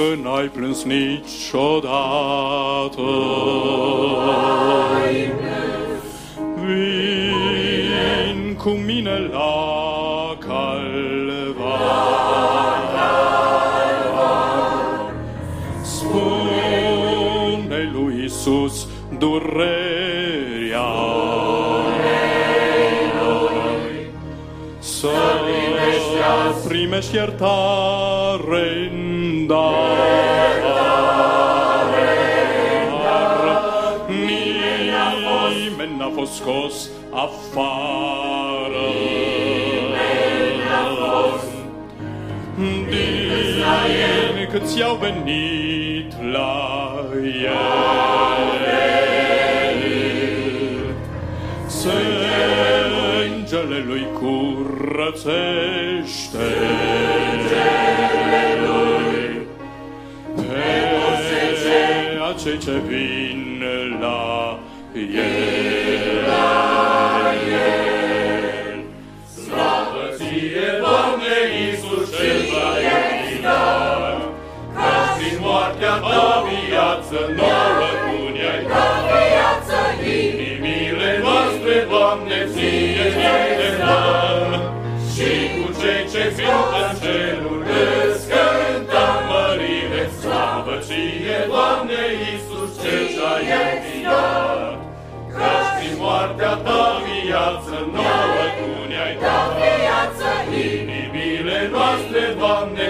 Dacă n-ai plâns niciodată, vin cu mine la calvar. Spune lui Isus durerea să primești iertare în dar. Nimeni n-a fost scos afară. Din cât i-au venit la el. Sângele lui curățește. Sângele lui pe acei ce vin la el. Slavă ție, Doamne Iisus, cel prea iubitor, că prin moartea ta viață nouă tu ne-ai dat viață inimile noastre, Doamne, ție cei ce vin în cerul îți cântăm mărire, slavă ție, Doamne Iisus, cel ce-ai înviat. Căci prin moartea ta viață nouă tu ne-ai dat viață inimile noastre, Doamne, ție ți le